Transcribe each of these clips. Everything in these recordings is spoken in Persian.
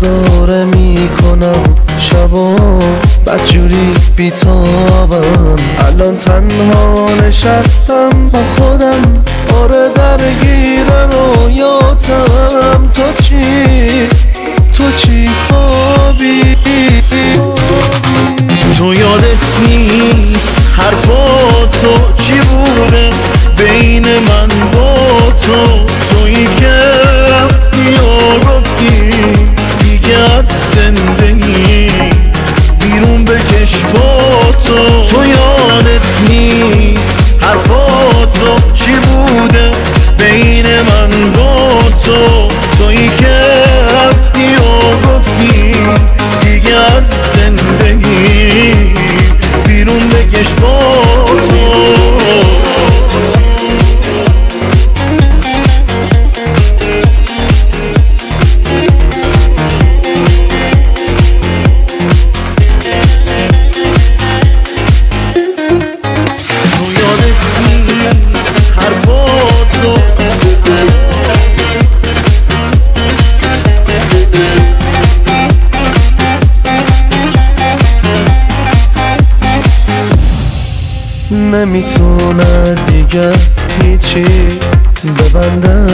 داره می‌کنم شبا. بدجوری بیتابم الان تنها نشستم با خودم. آره درگیر رویاتم. تو چی؟ تو چی خوابی؟ تو یادت نیست حرفاتو چی بوده بین بکش با تو تو یادت نیست حرفاتو. چی بوده بین من با تو؟ تویی که رفتی و گفتی دیگه از زندگی بیرون بکش با نمی‌تونه دیگه هیچی ببنده.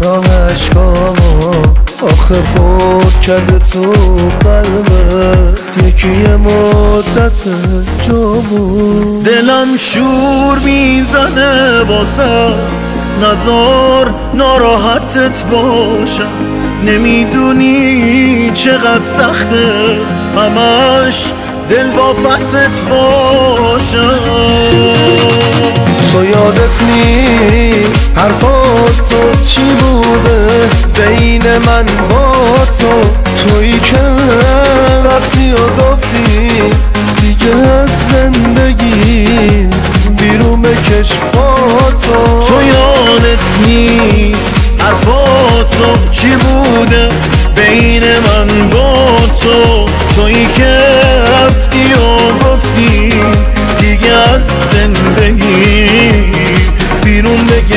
راه عشقامو آخه پر کرده تو قلبت یکی مدت جا بود. دلم شور می‌زنه واسه. نزار ناراحتت باشم نمی‌دونی چقدر سخته. همش دل با بست باشم. تو یادت نیست حرفات چی بوده؟ بین من با تو تویی که رفتی و گفتی دیگه از زندگی بیرون بکش با تو. تو یادت نیست حرفاتو چی بوده؟ بین من با تو تویی که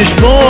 دیگه